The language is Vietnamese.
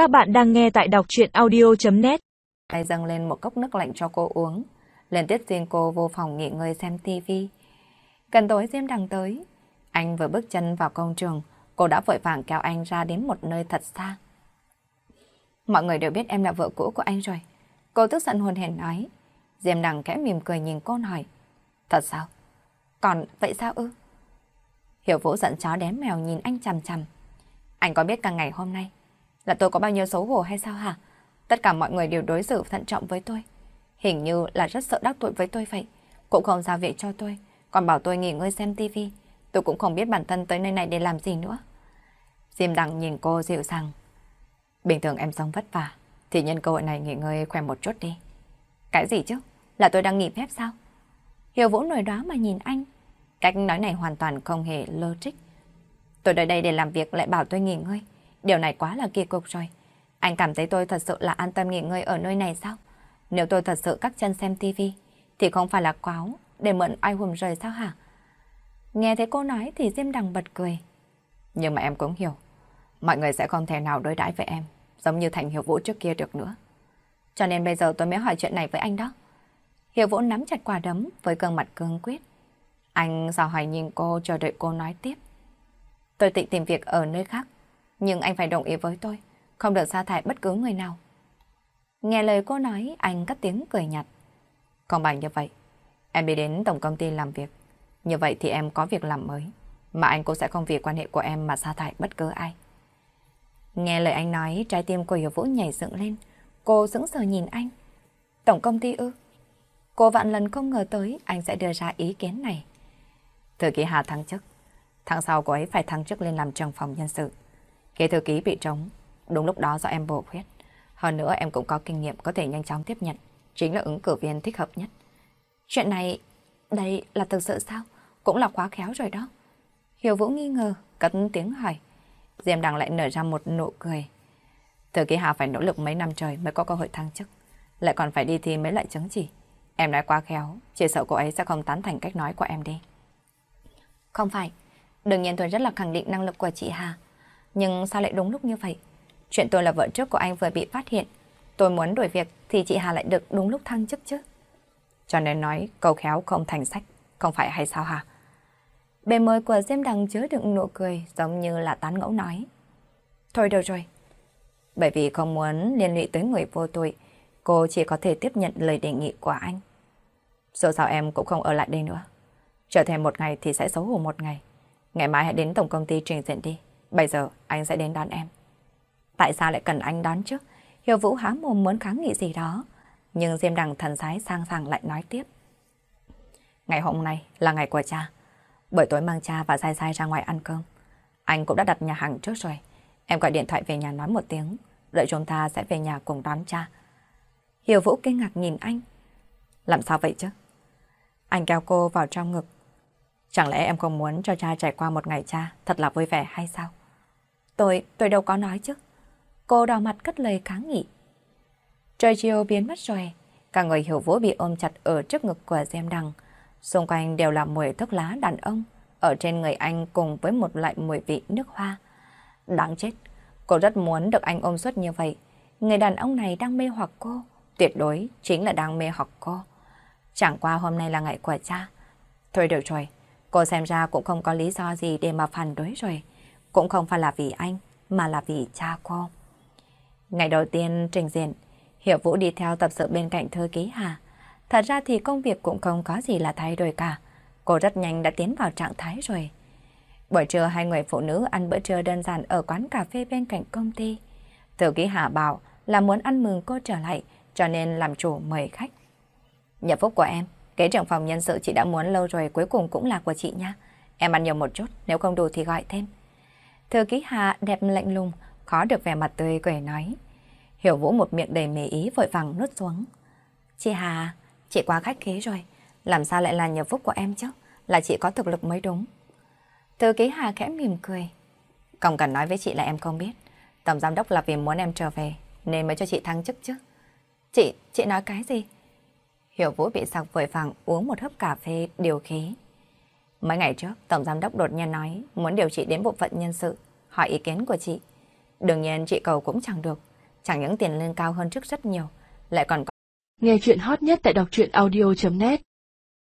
Các bạn đang nghe tại đọc chuyện audio.net Tay dâng lên một cốc nước lạnh cho cô uống. Lần tiếp riêng cô vô phòng nghỉ ngơi xem tivi. Gần tối Diêm Đằng tới. Anh vừa bước chân vào công trường, cô đã vội vàng kéo anh ra đến một nơi thật xa. Mọi người đều biết em là vợ cũ của anh rồi. Cô tức giận hồn hển nói. Diêm Đằng kẽ mỉm cười nhìn cô hỏi. Thật sao? Còn vậy sao ư? Hiểu Vũ giận chó đém mèo nhìn anh chằm chằm. Anh có biết cả ngày hôm nay là tôi có bao nhiêu xấu hổ hay sao hả? Tất cả mọi người đều đối xử thận trọng với tôi. Hình như là rất sợ đắc tội với tôi vậy. Cũng không giao việc cho tôi, còn bảo tôi nghỉ ngơi xem tivi. Tôi cũng không biết bản thân tới nơi này để làm gì nữa. Diêm Đằng nhìn cô dịu dàng. Bình thường em sống vất vả, thì nhân cơ hội này nghỉ ngơi khỏe một chút đi. Cái gì chứ? Là tôi đang nghỉ phép sao? Hiểu Vũ nổi đó mà nhìn anh. Cách nói này hoàn toàn không hề logic. Tôi tới đây để làm việc lại bảo tôi nghỉ ngơi. Điều này quá là kỳ cục rồi. Anh cảm thấy tôi thật sự là an tâm nghỉ ngơi ở nơi này sao? Nếu tôi thật sự cắt chân xem tivi thì không phải là quáo để mượn ai hùm rời sao hả? Nghe thấy cô nói thì Diêm Đằng bật cười. Nhưng mà em cũng hiểu, mọi người sẽ không thể nào đối đãi với em, giống như Thành Hiểu Vũ trước kia được nữa. Cho nên bây giờ tôi mới hỏi chuyện này với anh đó. Hiểu Vũ nắm chặt quả đấm với gương mặt cương quyết. Anh sao hỏi nhìn cô chờ đợi cô nói tiếp. Tôi tịnh tìm việc ở nơi khác, nhưng anh phải đồng ý với tôi, không được sa thải bất cứ người nào. Nghe lời cô nói, anh cất tiếng cười nhạt. Không bằng như vậy, em đi đến tổng công ty làm việc. Như vậy thì em có việc làm mới, mà anh cũng sẽ không vì quan hệ của em mà sa thải bất cứ ai. Nghe lời anh nói, trái tim của Hiểu Vũ nhảy dựng lên. Cô sững sờ nhìn anh. Tổng công ty ư? Cô vạn lần không ngờ tới anh sẽ đưa ra ý kiến này. Thư ký Hà thăng chức. Tháng sau cô ấy phải thăng chức lên làm trưởng phòng nhân sự. Kế thư ký bị trống, đúng lúc đó do em bổ khuyết. Hơn nữa em cũng có kinh nghiệm có thể nhanh chóng tiếp nhận. Chính là ứng cử viên thích hợp nhất. Chuyện này, đây là thực sự sao? Cũng là quá khéo rồi đó. Hiểu Vũ nghi ngờ, cất tiếng hỏi. Diêm Đằng lại nở ra một nụ cười. Thư ký Hà phải nỗ lực mấy năm trời mới có cơ hội thăng chức. Lại còn phải đi thi mấy loại chứng chỉ. Em nói quá khéo, chỉ sợ cô ấy sẽ không tán thành cách nói của em đi. Không phải, đương nhiên tôi rất là khẳng định năng lực của chị Hà. Nhưng sao lại đúng lúc như vậy? Chuyện tôi là vợ trước của anh vừa bị phát hiện. Tôi muốn đổi việc thì chị Hà lại được đúng lúc thăng chức chứ. Cho nên nói câu khéo không thành sách, không phải hay sao hả? Bề môi của Diêm Đằng chứa đựng nụ cười giống như là tán ngẫu nói. Thôi được rồi. Bởi vì không muốn liên lụy tới người vô tội, cô chỉ có thể tiếp nhận lời đề nghị của anh. Dù sao em cũng không ở lại đây nữa. Chờ thêm một ngày thì sẽ xấu hổ một ngày. Ngày mai hãy đến tổng công ty trình diện đi. Bây giờ anh sẽ đến đón em. Tại sao lại cần anh đón chứ? Hiểu Vũ há mồm muốn kháng nghị gì đó. Nhưng Diêm Đằng thần sái sang sàng lại nói tiếp. Ngày hôm nay là ngày của cha. Buổi tối mang cha và sai sai ra ngoài ăn cơm. Anh cũng đã đặt nhà hàng trước rồi. Em gọi điện thoại về nhà nói một tiếng. Đợi chúng ta sẽ về nhà cùng đón cha. Hiểu Vũ kinh ngạc nhìn anh. Làm sao vậy chứ? Anh kéo cô vào trong ngực. Chẳng lẽ em không muốn cho cha trải qua một ngày cha thật là vui vẻ hay sao? Tôi, tôi đâu có nói chứ. Cô đỏ mặt cất lời kháng nghị. Trời chiều biến mất rồi. Cả người hiểu vũ bị ôm chặt ở trước ngực của Diêm Đằng. Xung quanh đều là mùi thuốc lá đàn ông. Ở trên người anh cùng với một loại mùi vị nước hoa. Đáng chết. Cô rất muốn được anh ôm suốt như vậy. Người đàn ông này đang mê hoặc cô. Tuyệt đối chính là đang mê hoặc cô. Chẳng qua hôm nay là ngày của cha. Thôi được rồi. Cô xem ra cũng không có lý do gì để mà phản đối rồi. Cũng không phải là vì anh, mà là vì cha cô. Ngày đầu tiên trình diện, hiệu Vũ đi theo tập sự bên cạnh thư ký Hà. Thật ra thì công việc cũng không có gì là thay đổi cả. Cô rất nhanh đã tiến vào trạng thái rồi. Buổi trưa hai người phụ nữ ăn bữa trưa đơn giản ở quán cà phê bên cạnh công ty. Thư ký Hà bảo là muốn ăn mừng cô trở lại, cho nên làm chủ mời khách. Nhập phúc của em, kế trưởng phòng nhân sự chị đã muốn lâu rồi cuối cùng cũng là của chị nha. Em ăn nhiều một chút, nếu không đủ thì gọi thêm. Thư ký Hà đẹp lạnh lùng, khó được vẻ mặt tươi cười nói. Hiểu Vũ một miệng đầy mê ý vội vàng nuốt xuống. Chị Hà, chị quá khách khí rồi. Làm sao lại là nhờ phúc của em chứ? Là chị có thực lực mới đúng. Thư ký Hà khẽ mỉm cười. Không cần nói với chị là em không biết. Tổng giám đốc là vì muốn em trở về, nên mới cho chị thăng chức chứ. Chị, chị nói cái gì? Hiểu Vũ bị sặc vội vàng uống một hớp cà phê điều khí. Mấy ngày trước, Tổng Giám đốc đột nhiên nói muốn điều trị đến bộ phận nhân sự, hỏi ý kiến của chị. Đương nhiên chị cầu cũng chẳng được. chẳng những tiền lương cao hơn trước rất nhiều, lại còn có. Nghe chuyện hot nhất tại đọc truyện audio.net